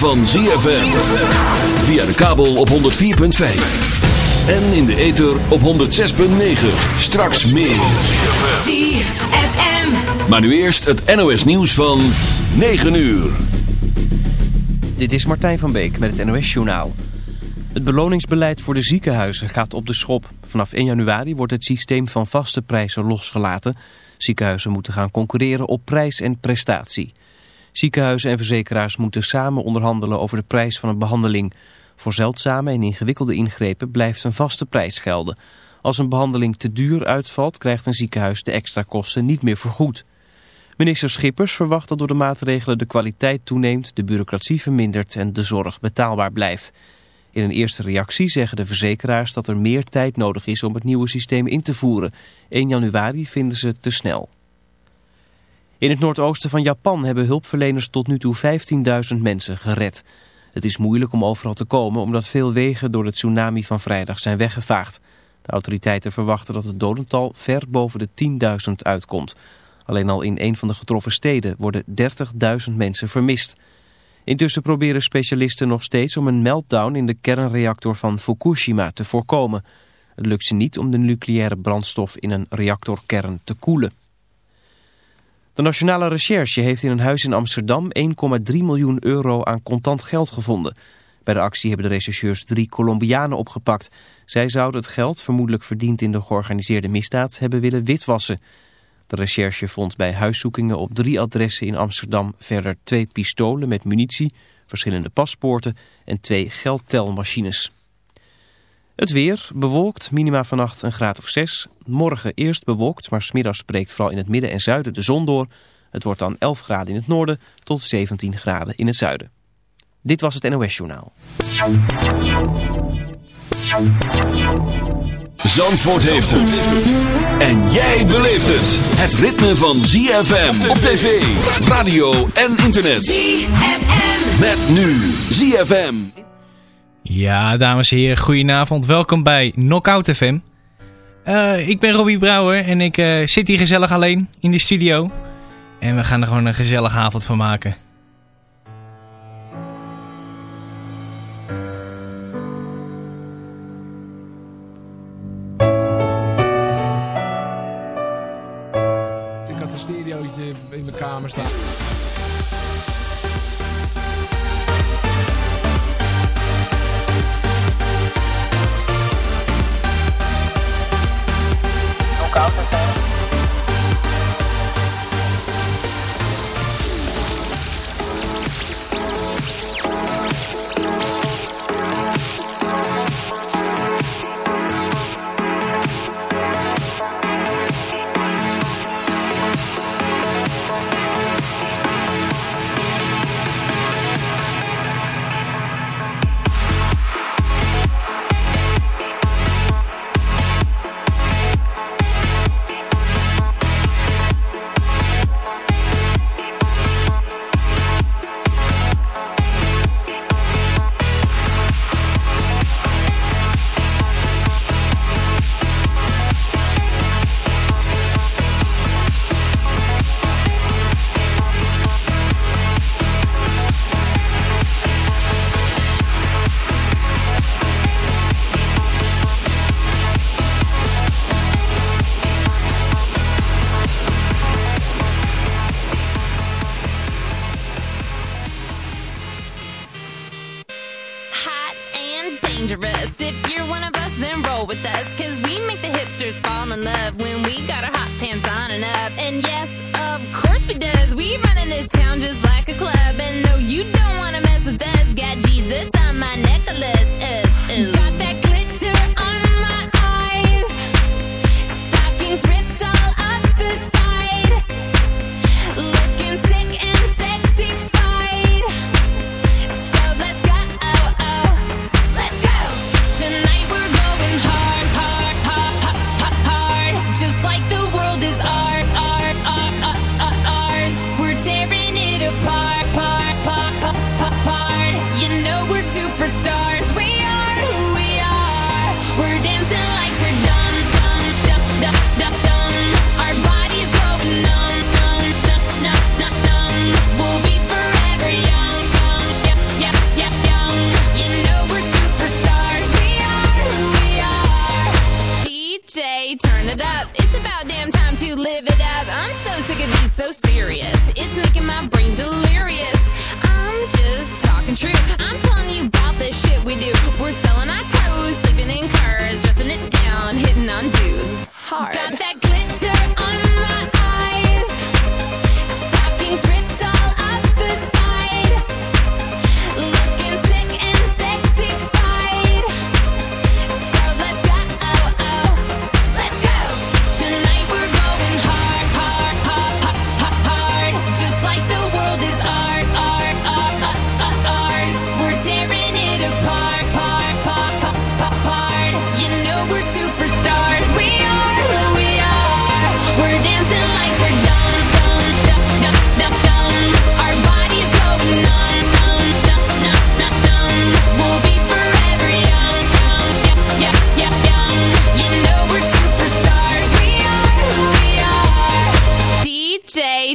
van ZFM. Via de kabel op 104.5. En in de ether op 106.9. Straks meer. ZFM. Maar nu eerst het NOS nieuws van 9 uur. Dit is Martijn van Beek met het NOS Journaal. Het beloningsbeleid voor de ziekenhuizen gaat op de schop. Vanaf 1 januari wordt het systeem van vaste prijzen losgelaten. Ziekenhuizen moeten gaan concurreren op prijs en prestatie. Ziekenhuizen en verzekeraars moeten samen onderhandelen over de prijs van een behandeling. Voor zeldzame en ingewikkelde ingrepen blijft een vaste prijs gelden. Als een behandeling te duur uitvalt, krijgt een ziekenhuis de extra kosten niet meer vergoed. Minister Schippers verwacht dat door de maatregelen de kwaliteit toeneemt, de bureaucratie vermindert en de zorg betaalbaar blijft. In een eerste reactie zeggen de verzekeraars dat er meer tijd nodig is om het nieuwe systeem in te voeren. 1 januari vinden ze te snel. In het noordoosten van Japan hebben hulpverleners tot nu toe 15.000 mensen gered. Het is moeilijk om overal te komen omdat veel wegen door de tsunami van vrijdag zijn weggevaagd. De autoriteiten verwachten dat het dodental ver boven de 10.000 uitkomt. Alleen al in een van de getroffen steden worden 30.000 mensen vermist. Intussen proberen specialisten nog steeds om een meltdown in de kernreactor van Fukushima te voorkomen. Het lukt ze niet om de nucleaire brandstof in een reactorkern te koelen. De Nationale Recherche heeft in een huis in Amsterdam 1,3 miljoen euro aan contant geld gevonden. Bij de actie hebben de rechercheurs drie Colombianen opgepakt. Zij zouden het geld, vermoedelijk verdiend in de georganiseerde misdaad, hebben willen witwassen. De recherche vond bij huiszoekingen op drie adressen in Amsterdam verder twee pistolen met munitie, verschillende paspoorten en twee geldtelmachines. Het weer, bewolkt, minima vannacht een graad of 6. Morgen eerst bewolkt, maar smiddags spreekt vooral in het midden en zuiden de zon door. Het wordt dan 11 graden in het noorden tot 17 graden in het zuiden. Dit was het NOS Journaal. Zandvoort heeft het. En jij beleeft het. Het ritme van ZFM op tv, radio en internet. ZFM. Met nu ZFM. Ja, dames en heren, goedenavond. Welkom bij Knockout FM. Eh, ik ben Robbie Brouwer en ik eh, zit hier gezellig alleen in de studio. En we gaan er gewoon een gezellige avond van maken. Love when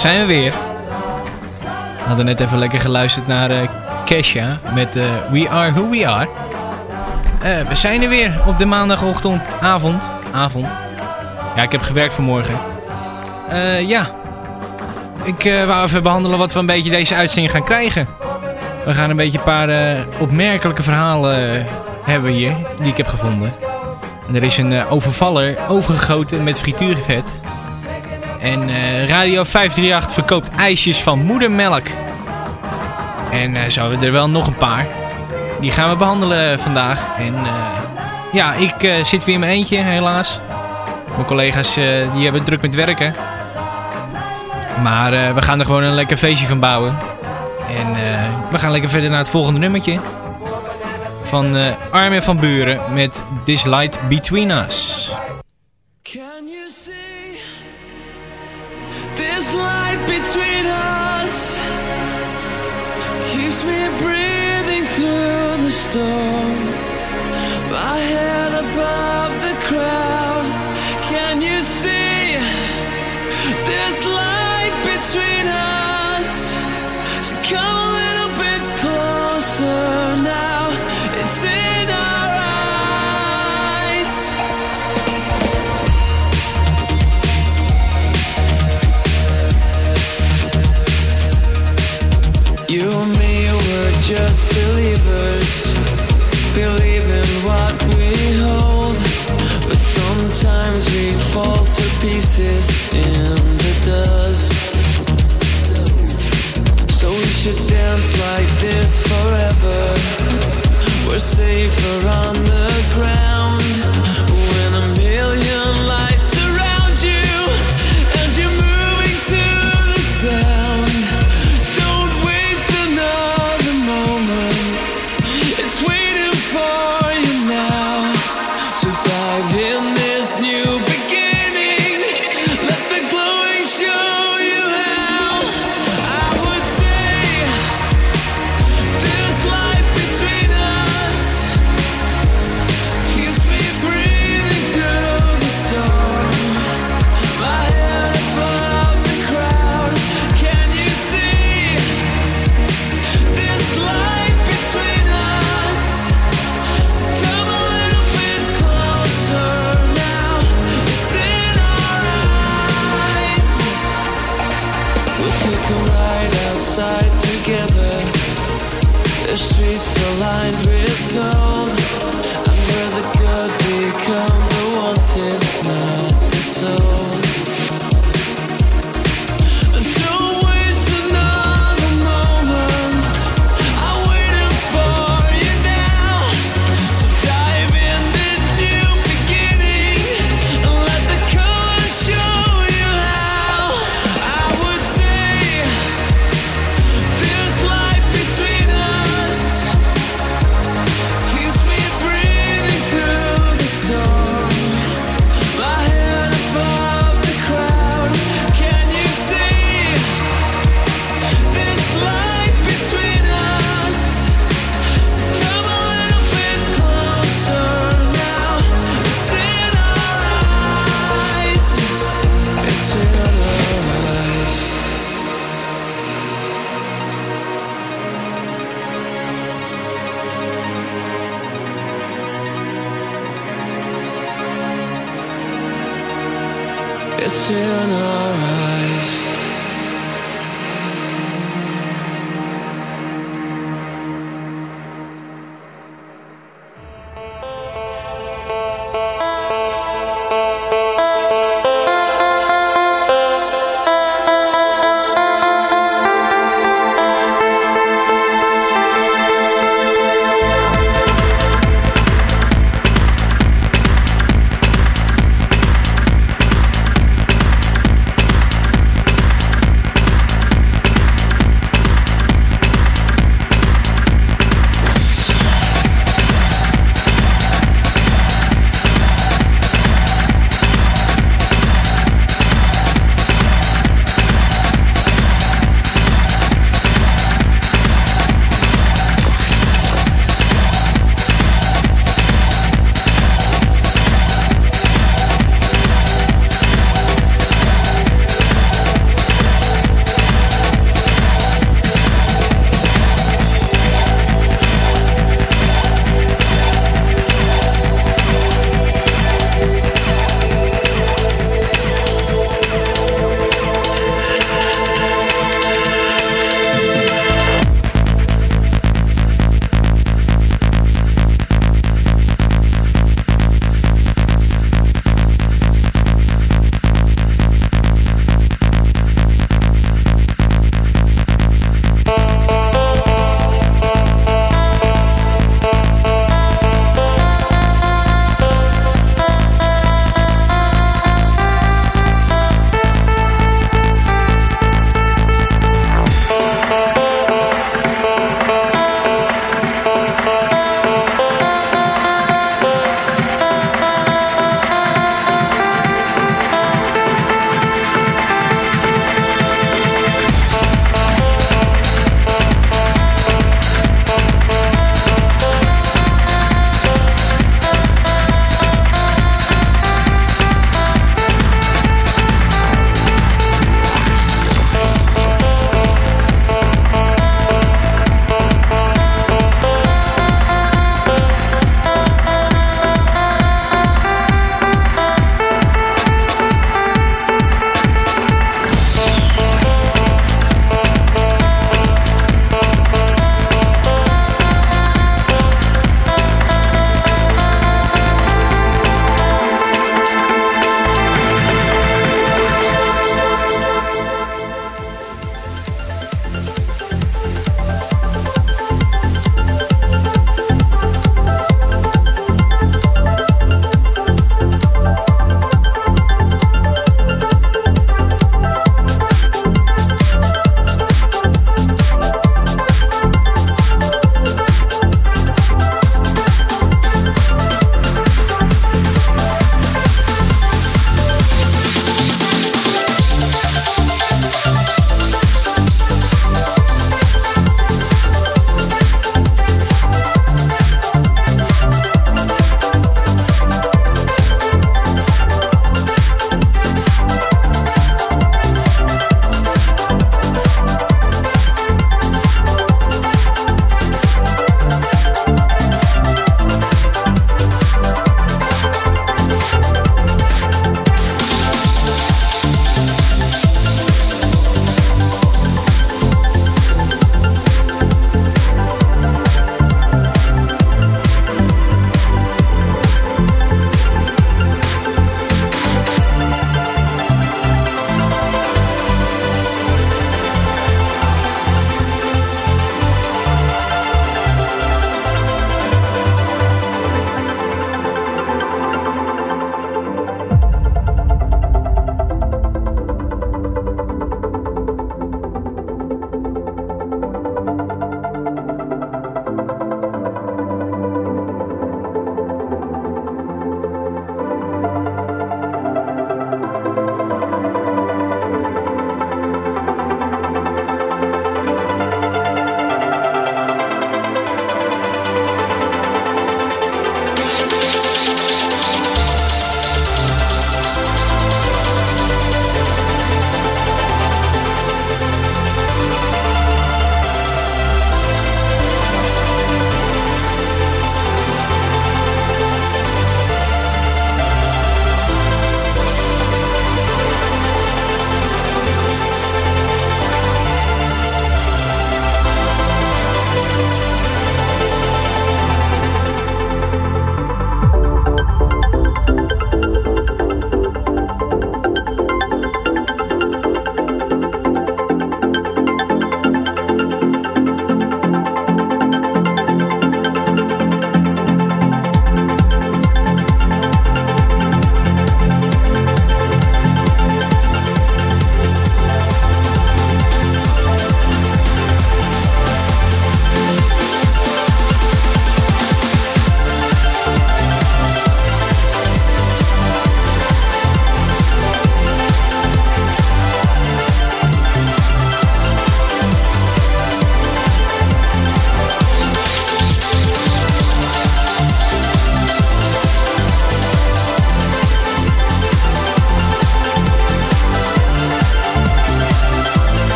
zijn we weer. We hadden net even lekker geluisterd naar eh Kesha met eh, We Are Who We Are. Eh, we zijn er weer op de maandagochtend, avond, avond. Ja, ik heb gewerkt vanmorgen. Ja, ik wou even behandelen wat we een beetje deze uitzending gaan krijgen. We gaan een beetje een paar opmerkelijke verhalen hebben hier, die ik heb gevonden. En er is een overvaller overgegoten met frituurvet. En eh, Radio 538 verkoopt ijsjes van moedermelk. En eh, zo hebben we er wel nog een paar. Die gaan we behandelen vandaag. En eh, ja, ik zit weer in mijn eentje, helaas. Mijn collega's die hebben druk met werken. Maar we gaan er gewoon een lekker feestje van bouwen. En we gaan lekker verder naar het volgende nummertje. Van Armin van Buren met This Light Between Us. Storm. My head above the crowd. Can you see this light between us? So come a little bit closer now. It's in our eyes. You and me were just what we hold, but sometimes we fall to pieces in the dust. So we should dance like this forever. We're safer on the ground when a million. In our eyes.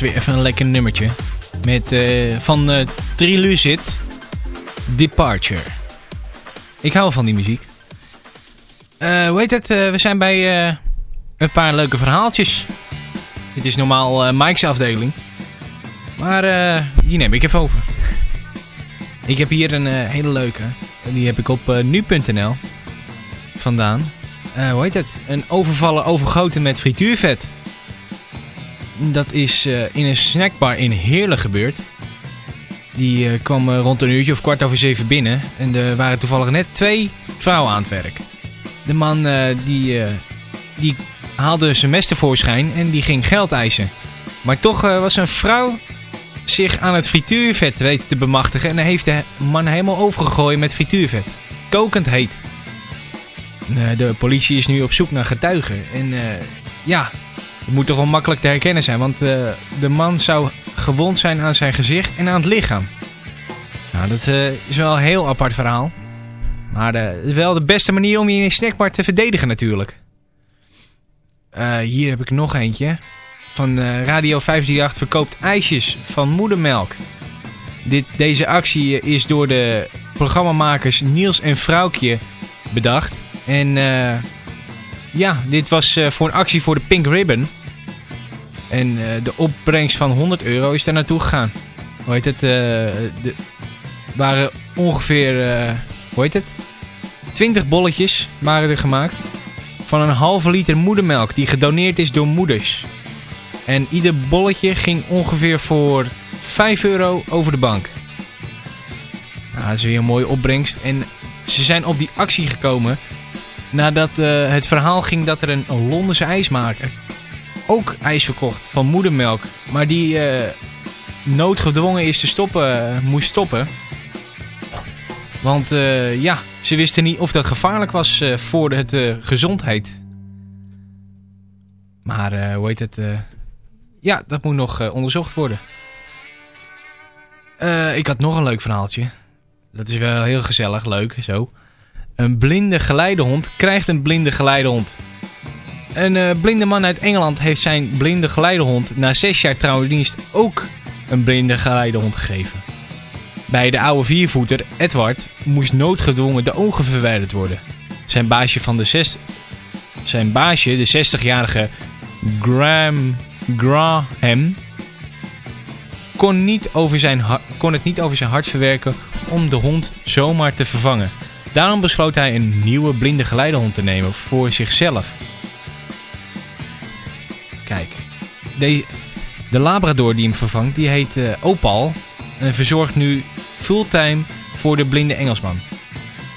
Weer even een lekker nummertje. Met, eh, van uh, Trilucid, Departure. Ik hou van die muziek. Eh, hoe heet het? we zijn bij een paar leuke verhaaltjes. Dit is normaal Mike's afdeling. Maar die neem ik even over. ik heb hier een hele leuke. Die heb ik op nu.nl vandaan. hoe heet het? Een overvallen overgoten met frituurvet. Dat is uh, in een snackbar in Heerlen gebeurd. Die uh, kwam uh, rond een uurtje of kwart over zeven binnen. En er waren toevallig net twee vrouwen aan het werk. De man die, die haalde zijn mes tevoorschijn en die ging geld eisen. Maar toch was een vrouw zich aan het frituurvet weten te bemachtigen. En hij heeft de man helemaal overgegooid met frituurvet. Kokend heet. De politie is nu op zoek naar getuigen. En ja, het moet toch wel makkelijk te herkennen zijn, want uh, de man zou gewond zijn aan zijn gezicht en aan het lichaam. Nou, dat uh, is wel een heel apart verhaal. Maar uh, wel de beste manier om je in een snackbar te verdedigen natuurlijk. hier heb ik nog eentje. Van Radio 538 verkoopt ijsjes van moedermelk. Dit, deze actie is door de programmamakers Niels en Vrouwkje bedacht. En ja, dit was voor een actie voor de Pink Ribbon. En uh, de opbrengst van 100 euro is daar naartoe gegaan. Hoe heet het? Uh, de, waren ongeveer, uh, hoe heet het? 20 bolletjes waren er gemaakt. Van een halve liter moedermelk die gedoneerd is door moeders. En ieder bolletje ging ongeveer voor 5 euro over de bank. Nou, dat is weer een mooie opbrengst. En ze zijn op die actie gekomen nadat het verhaal ging dat er een Londense ijsmaker ook ijs verkocht van moedermelk. Maar die uh, noodgedwongen is te stoppen, uh, moest stoppen. Want uh, ja, ze wisten niet of dat gevaarlijk was voor het gezondheid. Maar hoe heet het? ja, dat moet nog onderzocht worden. ik had nog een leuk verhaaltje. Dat is wel heel gezellig, leuk, zo. Een blinde geleidehond krijgt een blinde geleidehond. Een uh, blinde man uit Engeland heeft zijn blinde geleidehond na zes jaar trouwdienst ook een blinde geleidehond gegeven. Bij de oude viervoeter, Edward, moest noodgedwongen de ogen verwijderd worden. Zijn baasje, van de zes... zijn baasje de 60-jarige Graham, Graham kon, niet over zijn kon het niet over zijn hart verwerken om de hond zomaar te vervangen. Daarom besloot hij een nieuwe blinde geleidehond te nemen voor zichzelf. Kijk, de, de Labrador die hem vervangt, die heet uh, Opal. En verzorgt nu fulltime voor de blinde Engelsman.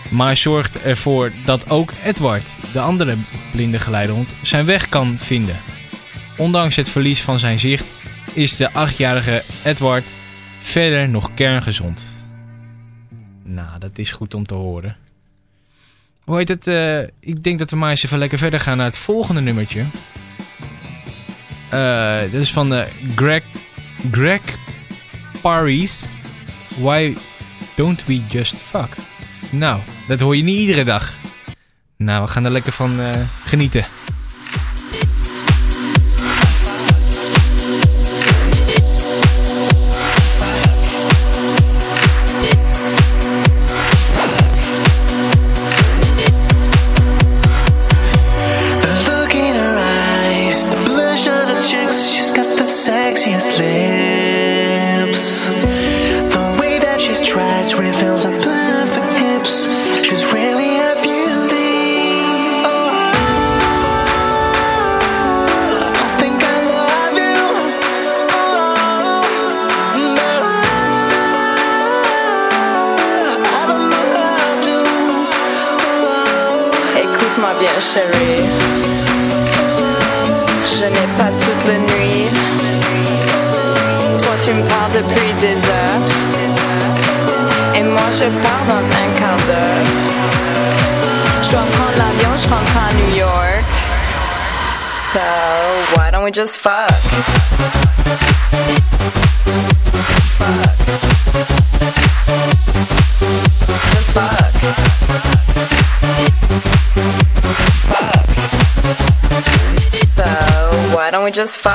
Maar zorgt ervoor dat ook Edward, de andere blinde geleidehond, zijn weg kan vinden. Ondanks het verlies van zijn zicht is de achtjarige Edward verder nog kerngezond. Nou, dat is goed om te horen. Hoe heet het? Uh, ik denk dat we maar eens even lekker verder gaan naar het volgende nummertje. Uh, dit is van de Greg, Greg Paris. Why don't we just fuck? Nou, dat hoor je niet iedere dag. Nou, we gaan er lekker van uh, genieten. Écoute-moi bien, chérie. Je n'ai pas toute la nuit. Toi, tu me parles depuis des heures. Et moi, je pars dans un quart d'heure. Je dois prendre l'avion, je rentre à New York. So, why don't we just fuck? Fuck. Just fuck. Don't we. Just fuck?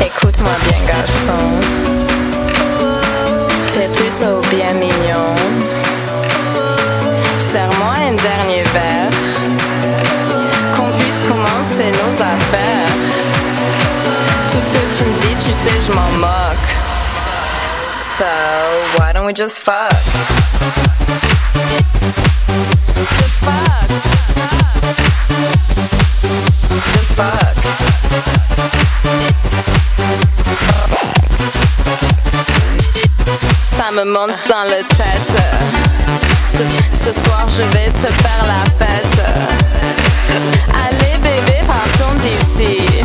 Écoute-moi bien, garçon. T'es plutôt bien mignon. Serre-moi un dernier verre. Qu'on puisse commencer nos affaires. Tu me dis, tu sais, je m'en moque. So, why don't we just fuck? Just fuck. Just fuck. Ça me monte dans la tête. Ce, ce soir, je vais te faire la fête. Allez, bébé, partons d'ici.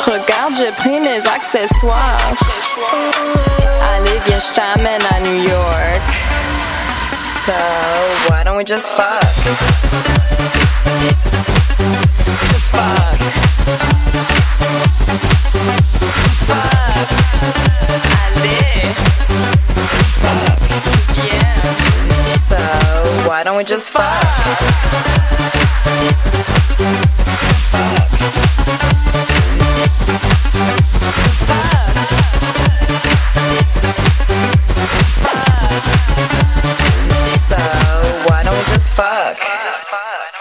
Regarde, j'ai pris mes accessoires. Allez, viens, je t'amène à New York. So, why don't we just fuck? Just fuck. Just fuck. Allez. Just fuck. So, why don't we just fuck? So, why don't we just fuck? Just fuck.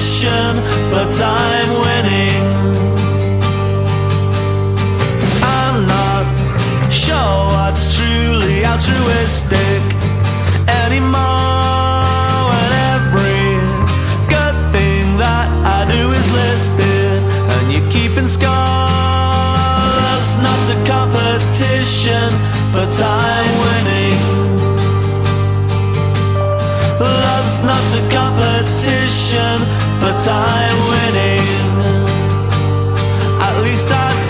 Competition, but I'm winning. I'm not sure what's truly altruistic anymore. And every good thing that I do is listed, and you're keeping score. Love's not a competition, but I'm Love's not a competition, but I'm winning. At least I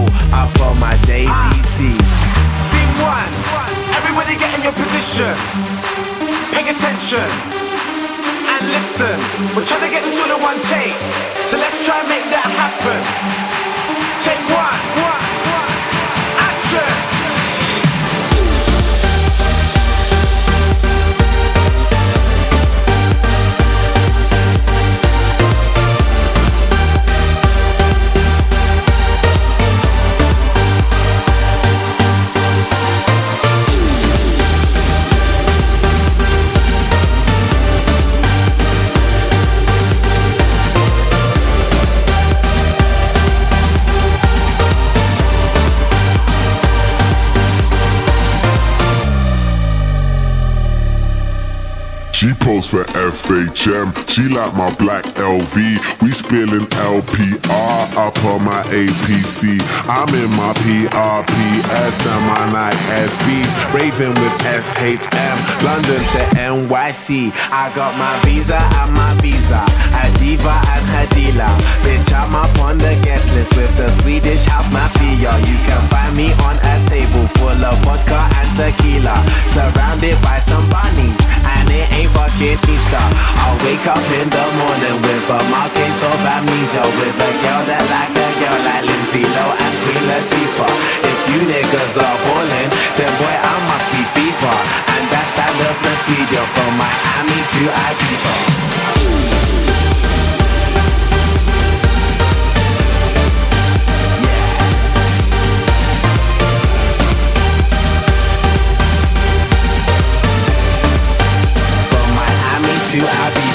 up on my JVC. Scene one, everybody get in your position. Pay attention and listen. We're trying to get this all in one take. So let's try and make that happen. Take one, one, She posts for FHM. She like my black LV. We spilling LPR up on my APC. I'm in my PRPS and my night SBs. Raving with SHM. London to NYC. I got my visa and my visa. A diva and dealer. Bitch, I'm up on the guest list with the Swedish house mafia. You can find me on a table full of vodka and tequila. Surrounded by some bunnies. And it ain't Easter. I'll wake up in the morning with a marquise of amnesia. With a girl that like a girl like Lindsay Lowe and Queen Latifah. If you niggas are ballin', then boy, I must be FIFA. And that's standard procedure from Miami to Ibiza. feel happy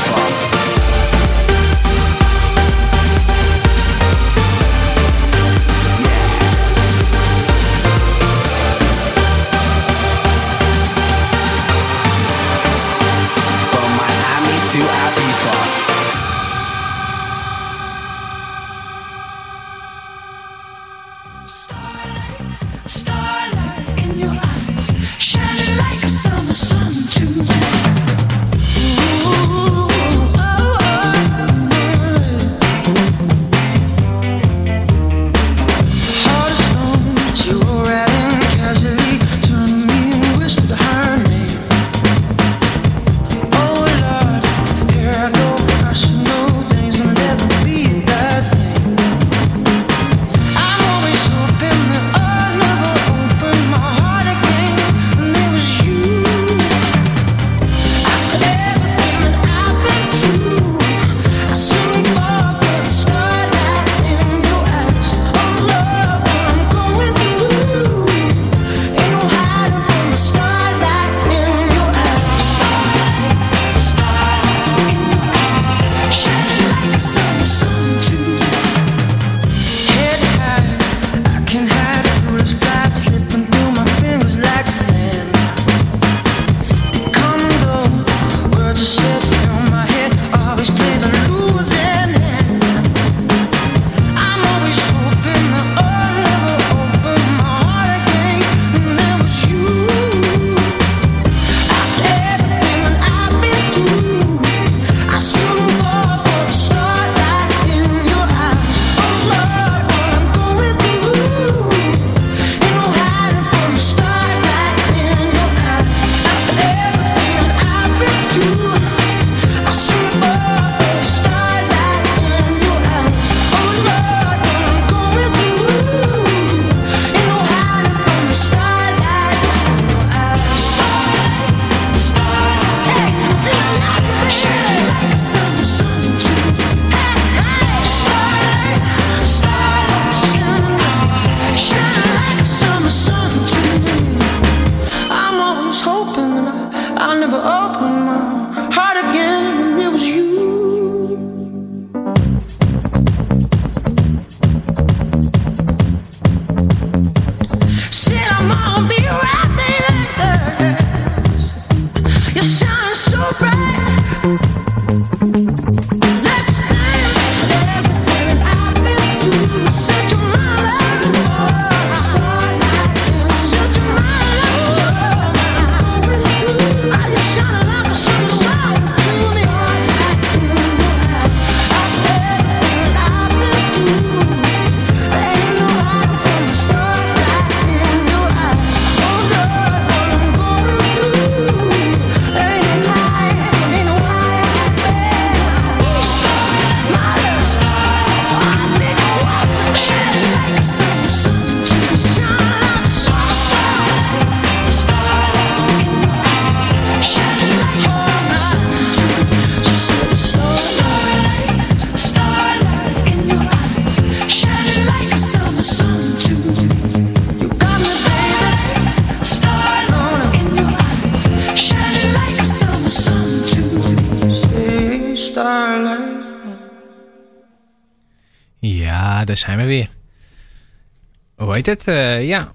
heet het? Eh, ja.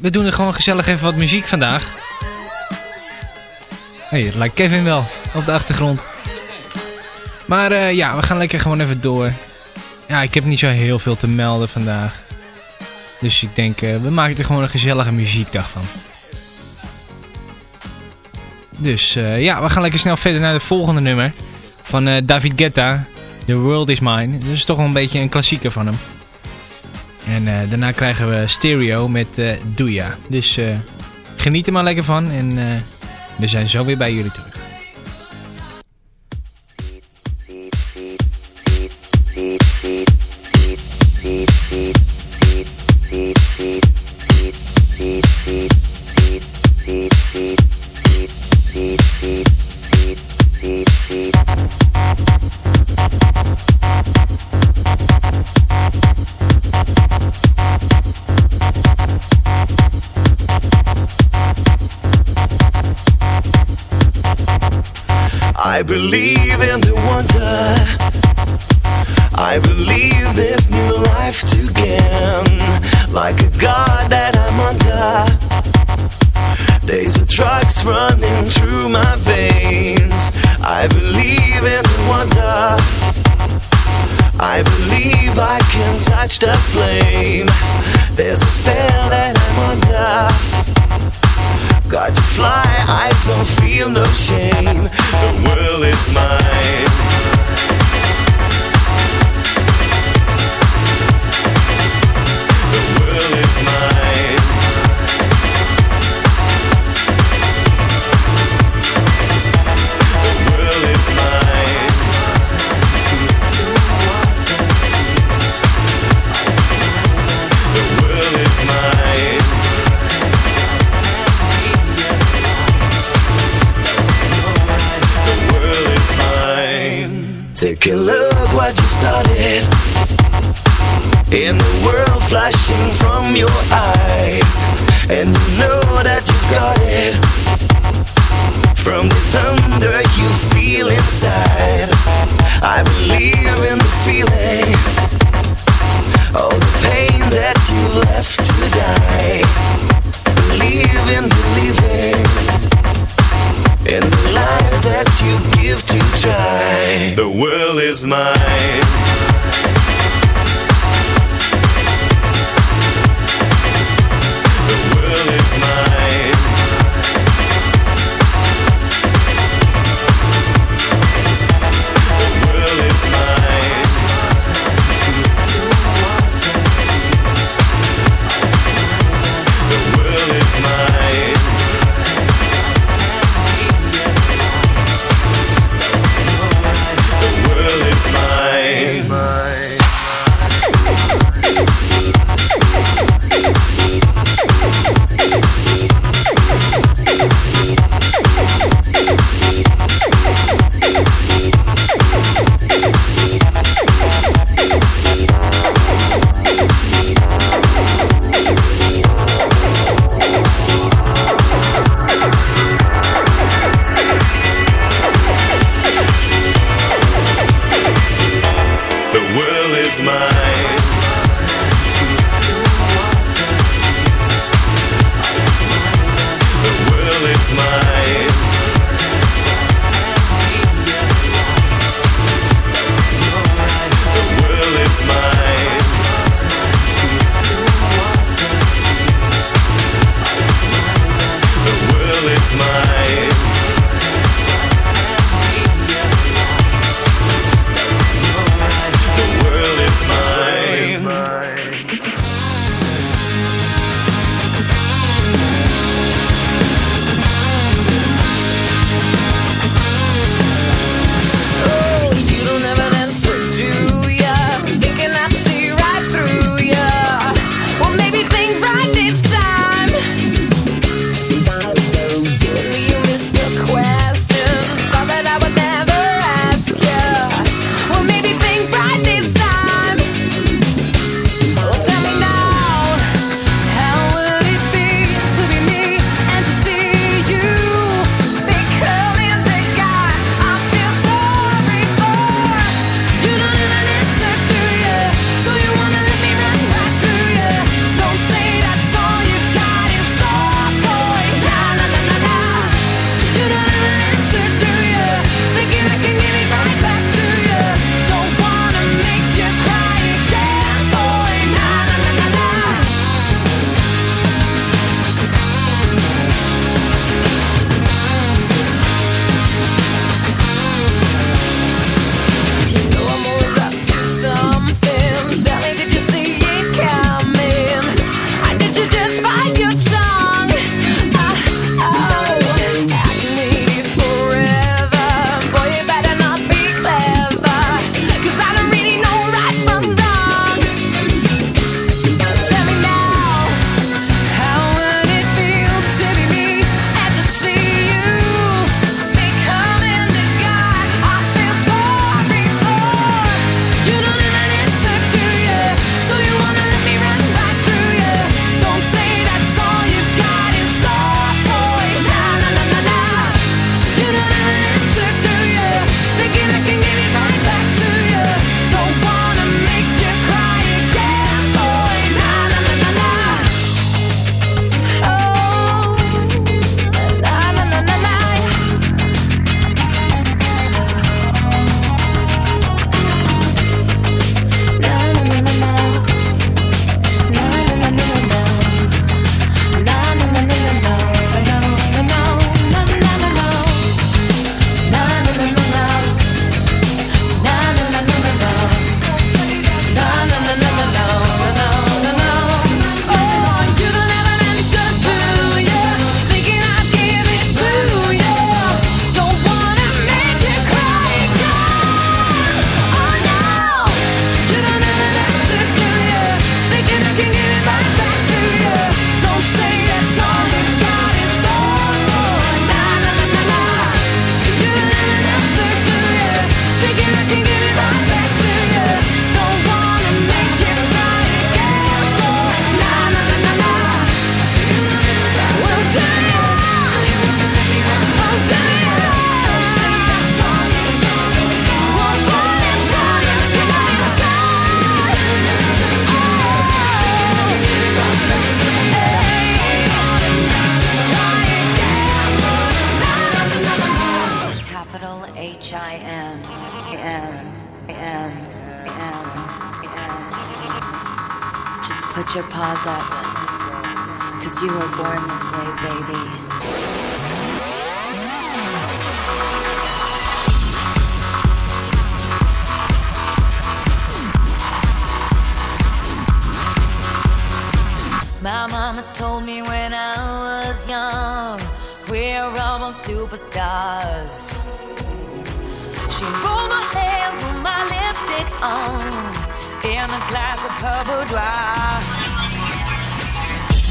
We doen er gewoon gezellig even wat muziek vandaag. Hé, hey, het lijkt Kevin wel op de achtergrond. Maar eh, ja, we gaan lekker gewoon even door. Ja, ik heb niet zo heel veel te melden vandaag. Dus ik denk, eh, we maken er gewoon een gezellige muziekdag van. Dus ja, we gaan lekker snel verder naar het volgende nummer. Van David Guetta. The World Is Mine. Dat is toch wel een beetje een klassieker van hem. En eh, daarna krijgen we Stereo met uh, Doeja. Dus eh, geniet er maar lekker van. En eh, we zijn zo weer bij jullie terug. That you give to try. The world is mine.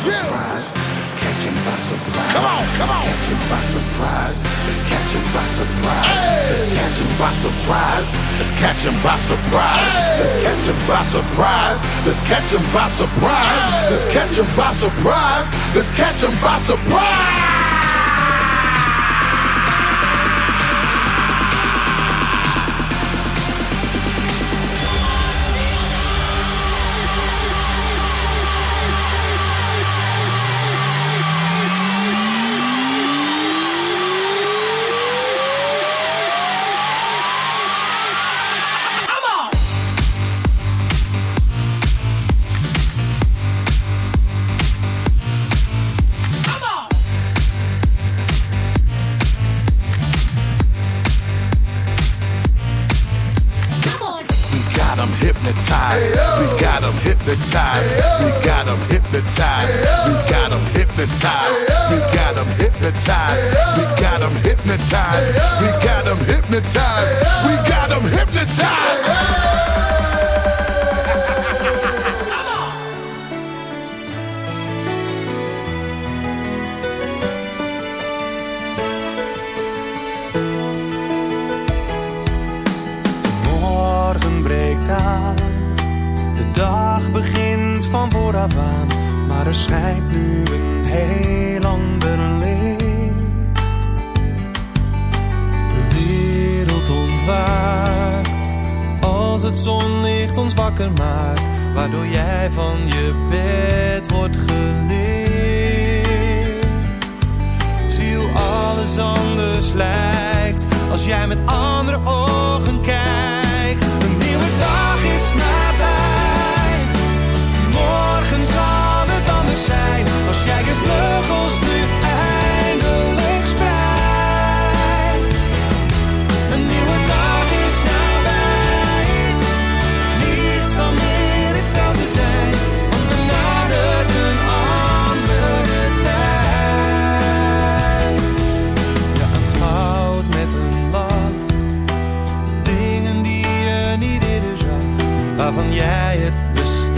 Surprise. Let's catch 'em by surprise. Come on, come on. Let's catch 'em by surprise. Let's catch 'em by surprise. Let's catch 'em by surprise. Let's catch 'em by surprise. Let's catch 'em by surprise. Let's catch 'em by surprise. Let's catch 'em by surprise. Let's catch 'em by surprise. Ons wakker maakt, waardoor jij van je bed wordt geleerd. Zie hoe alles anders lijkt als jij met andere ogen kijkt. Een nieuwe dag is nabij. Morgen zal het anders zijn als jij je vleugels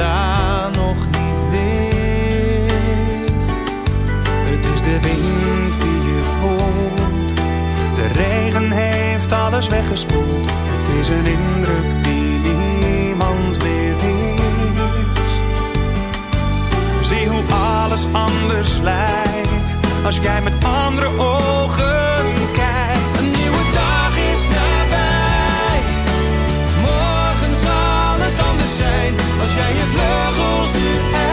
bestaan nog niet wist. Het is de wind die je voelt, de regen heeft alles weggespoeld. Het is een indruk die niemand meer wist. Zie hoe alles anders lijkt als jij met andere ogen als jij je vleugels eindelijk